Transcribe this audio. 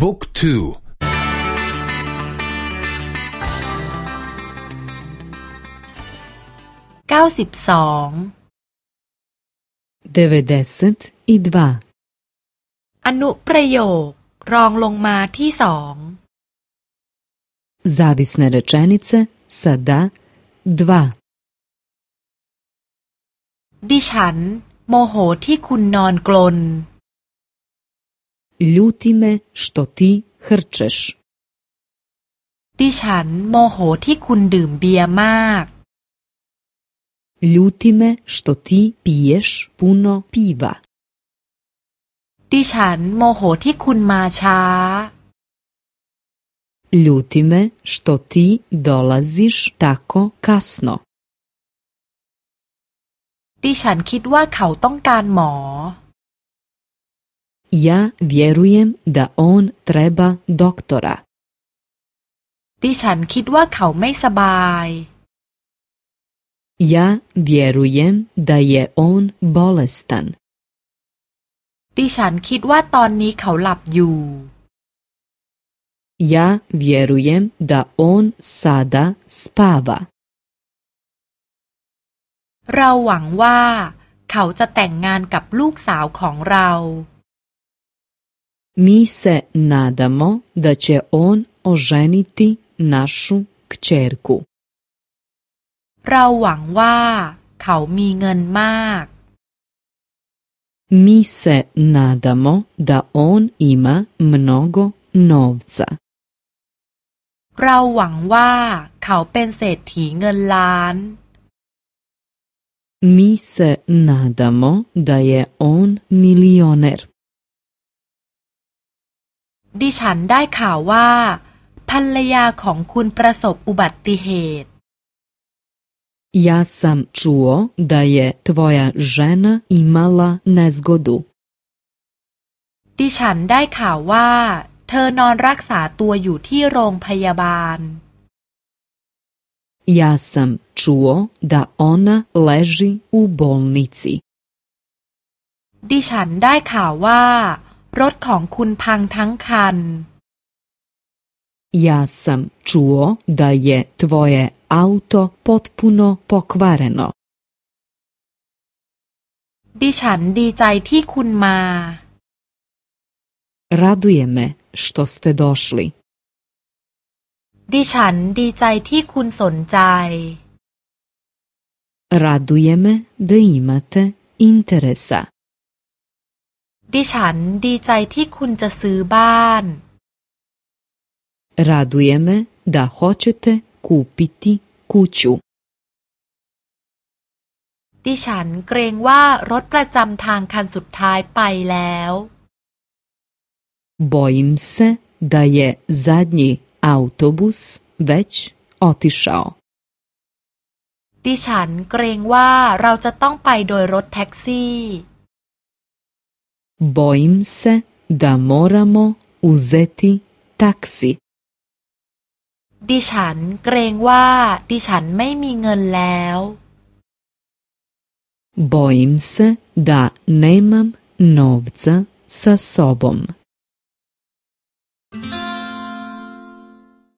book two เก้าสิบสอง devedeset i dvaอนุประโยครองลงมาที่สอง Zavisne rečenice sa da dva ดิฉัน โมโหที่คุณนอนกลน Ljuti me što ti hrčeš ดิฉันโมโหที่คุณดื่มเบียร์มาก Ljuti me što ti piješ puno piva ดิฉันโมโหที่คุณมาช้า Ljuti me što ti dolaziš tako kasno ดิฉันคิดว่าเขาต้องการหมอ Ja vjerujem da on treba doktora ดิฉันคิดว่าเขาไม่สบาย Ja vjerujem da je on bolestan ดิฉันคิดว่าตอนนี้เขาหลับอยู่ Ja vjerujem da on sada spava เราหวังว่า เขาจะแต่งงานกับลูกสาวของเรา Mi se nadamo da će on oženiti našu kćerku. เราหวังว่าเขามีเงินมาก Mi se nadamo da on ima mnogo novca. เราหวังว่าเขาเป็นเศรษฐีเงินล้าน Mi se nadamo da je on milioner. ดิฉันได้ข่าวว่า ภรรยาของคุณประสบอุบัติเหตุ Ja sam čuo da je tvoja žena imala nezgodu. ดิฉันได้ข่าวว่า เธอนอนรักษาตัวอยู่ที่โรงพยาบาล Ja sam čuo da ona leži u bolnici. ดิฉันได้ข่าวว่า รถของคุณพังทั้งคัน Ja sam čuo da je tvoje auto potpuno pokvareno. ดิฉันดีใจที่คุณมา Raduje me što ste došli. ดิฉันดีใจที่คุณสนใจ Raduje me da imate interesa. ดิฉันดีใจที่คุณจะซื้อบ้าน Raduje me da hoćete kupiti kuću. ดิฉันเกรงว่ารถประจำทางคันสุดท้ายไปแล้ว Bojim se da je zadnji autobus već otišao. ดิฉันเกรงว่าเราจะต้องไปโดยรถแท็กซี่ Bojim se da moramo uzeti taksi. ดิฉันเกรงว่าดิฉันไม่มีเงินแล้ว Bojim se da nemam novca sa sobom.